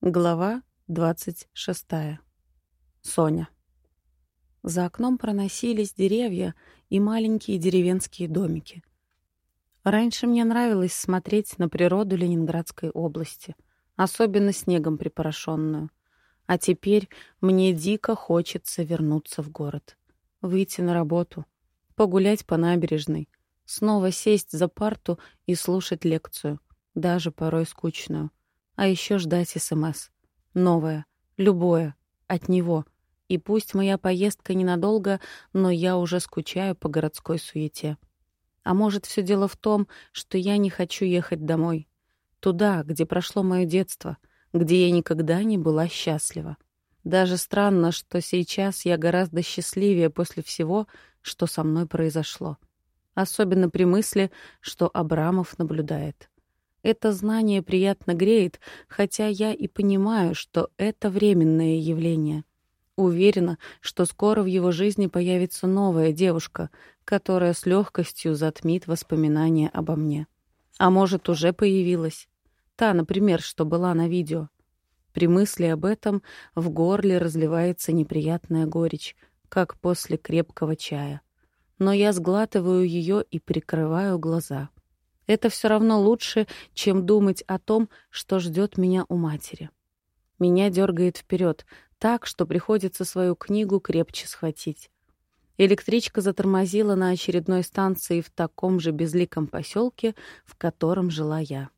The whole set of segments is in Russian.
Глава 26. Соня. За окном проносились деревья и маленькие деревенские домики. Раньше мне нравилось смотреть на природу Ленинградской области, особенно снегом припорошенную. А теперь мне дико хочется вернуться в город, выйти на работу, погулять по набережной, снова сесть за парту и слушать лекцию, даже порой скучную — а еще ждать СМС. Новое, любое, от него. И пусть моя поездка ненадолго, но я уже скучаю по городской суете. А может, все дело в том, что я не хочу ехать домой. Туда, где прошло мое детство, где я никогда не была счастлива. Даже странно, что сейчас я гораздо счастливее после всего, что со мной произошло. Особенно при мысли, что Абрамов наблюдает. Это знание приятно греет, хотя я и понимаю, что это временное явление. Уверена, что скоро в его жизни появится новая девушка, которая с легкостью затмит воспоминания обо мне. А может, уже появилась. Та, например, что была на видео. При мысли об этом в горле разливается неприятная горечь, как после крепкого чая. Но я сглатываю ее и прикрываю глаза. Это все равно лучше, чем думать о том, что ждет меня у матери. Меня дергает вперед, так, что приходится свою книгу крепче схватить. Электричка затормозила на очередной станции в таком же безликом поселке, в котором жила я.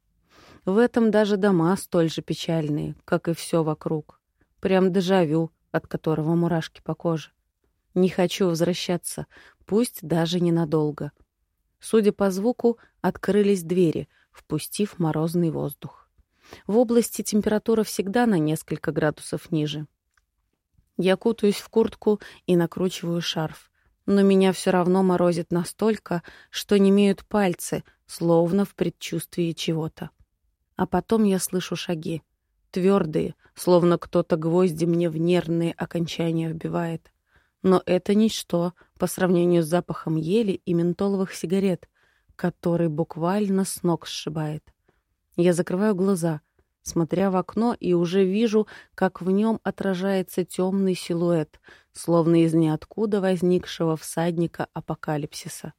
В этом даже дома столь же печальные, как и все вокруг. Прям дежавю, от которого мурашки по коже. Не хочу возвращаться, пусть даже ненадолго. Судя по звуку, открылись двери, впустив морозный воздух. В области температура всегда на несколько градусов ниже. Я кутаюсь в куртку и накручиваю шарф, но меня все равно морозит настолько, что не имеют пальцы, словно в предчувствии чего-то. А потом я слышу шаги. Твердые, словно кто-то гвозди мне в нервные окончания вбивает. Но это ничто по сравнению с запахом ели и ментоловых сигарет, который буквально с ног сшибает. Я закрываю глаза, смотря в окно, и уже вижу, как в нем отражается темный силуэт, словно из ниоткуда возникшего всадника апокалипсиса.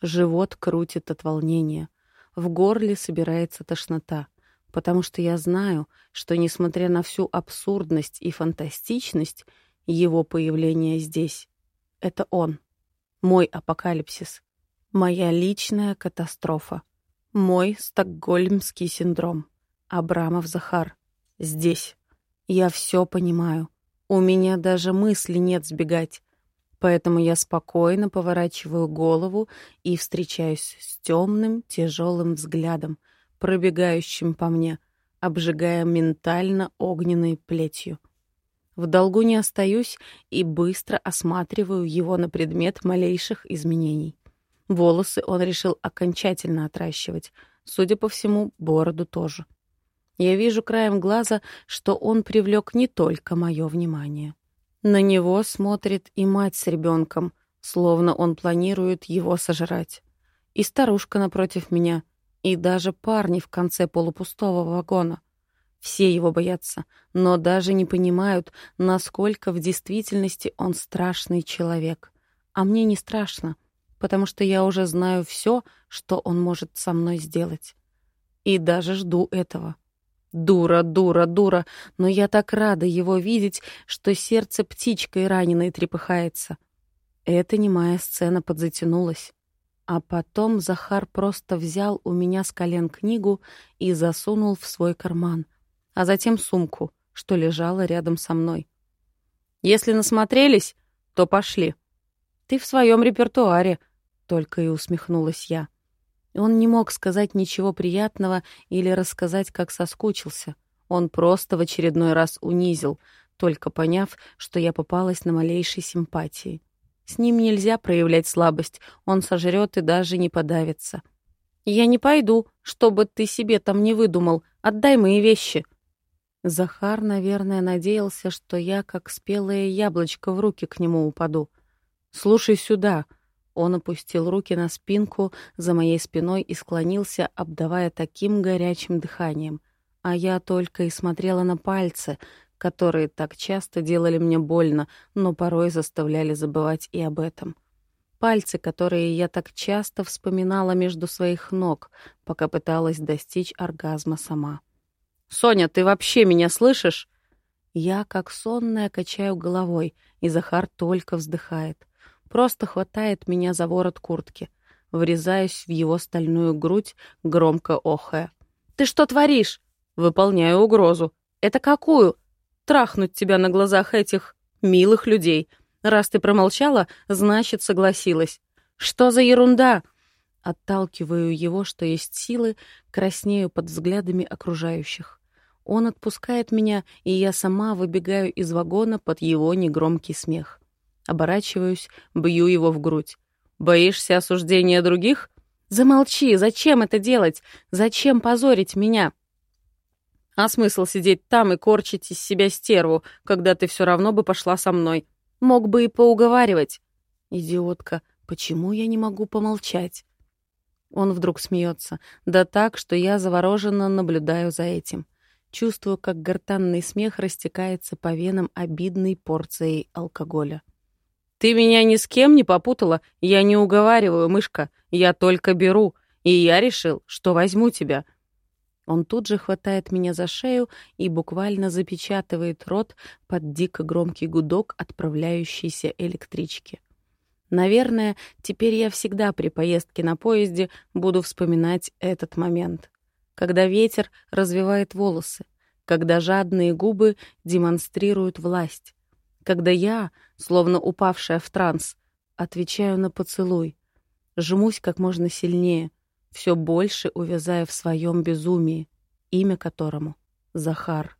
Живот крутит от волнения. В горле собирается тошнота, потому что я знаю, что, несмотря на всю абсурдность и фантастичность, его появление здесь. Это он. Мой апокалипсис. Моя личная катастрофа. Мой стокгольмский синдром. Абрамов Захар. Здесь. Я все понимаю. У меня даже мысли нет сбегать. Поэтому я спокойно поворачиваю голову и встречаюсь с темным, тяжелым взглядом, пробегающим по мне, обжигая ментально огненной плетью. В долгу не остаюсь и быстро осматриваю его на предмет малейших изменений. Волосы он решил окончательно отращивать. Судя по всему, бороду тоже. Я вижу краем глаза, что он привлек не только мое внимание. На него смотрит и мать с ребенком, словно он планирует его сожрать. И старушка напротив меня, и даже парни в конце полупустого вагона — все его боятся, но даже не понимают, насколько в действительности он страшный человек. А мне не страшно, потому что я уже знаю все, что он может со мной сделать. И даже жду этого. Дура, дура, дура, но я так рада его видеть, что сердце птичкой раненой трепыхается. Эта немая сцена подзатянулась. А потом Захар просто взял у меня с колен книгу и засунул в свой карман — а затем сумку, что лежала рядом со мной. «Если насмотрелись, то пошли. Ты в своем репертуаре», — только и усмехнулась я. Он не мог сказать ничего приятного или рассказать, как соскучился. Он просто в очередной раз унизил, только поняв, что я попалась на малейшей симпатии. С ним нельзя проявлять слабость, он сожрет и даже не подавится. «Я не пойду, чтобы ты себе там не выдумал. Отдай мои вещи», Захар, наверное, надеялся, что я, как спелое яблочко, в руки к нему упаду. «Слушай сюда!» Он опустил руки на спинку за моей спиной и склонился, обдавая таким горячим дыханием. а я только и смотрела на пальцы, которые так часто делали мне больно, но порой заставляли забывать и об этом. Пальцы, которые я так часто вспоминала между своих ног, пока пыталась достичь оргазма сама. «Соня, ты вообще меня слышишь?» Я, как сонная, качаю головой, и Захар только вздыхает. Просто хватает меня за ворот куртки. Врезаюсь в его стальную грудь, громко охая. «Ты что творишь?» «Выполняю угрозу». «Это какую?» «Трахнуть тебя на глазах этих милых людей. Раз ты промолчала, значит, согласилась». «Что за ерунда?» Отталкиваю его, что есть силы, краснею под взглядами окружающих. Он отпускает меня, и я сама выбегаю из вагона под его негромкий смех. Оборачиваюсь, бью его в грудь. «Боишься осуждения других?» «Замолчи! Зачем это делать? Зачем позорить меня?» «А смысл сидеть там и корчить из себя стерву, когда ты все равно бы пошла со мной? Мог бы и поуговаривать». «Идиотка, почему я не могу помолчать?» Он вдруг смеется, да так, что я завороженно наблюдаю за этим. Чувствую, как гортанный смех растекается по венам обидной порцией алкоголя. «Ты меня ни с кем не попутала, я не уговариваю, мышка, я только беру, и я решил, что возьму тебя». Он тут же хватает меня за шею и буквально запечатывает рот под дико громкий гудок отправляющейся электрички. Наверное, теперь я всегда при поездке на поезде буду вспоминать этот момент когда ветер развивает волосы, когда жадные губы демонстрируют власть, когда я, словно упавшая в транс, отвечаю на поцелуй, жмусь как можно сильнее, все больше увязая в своем безумии, имя которому — Захар.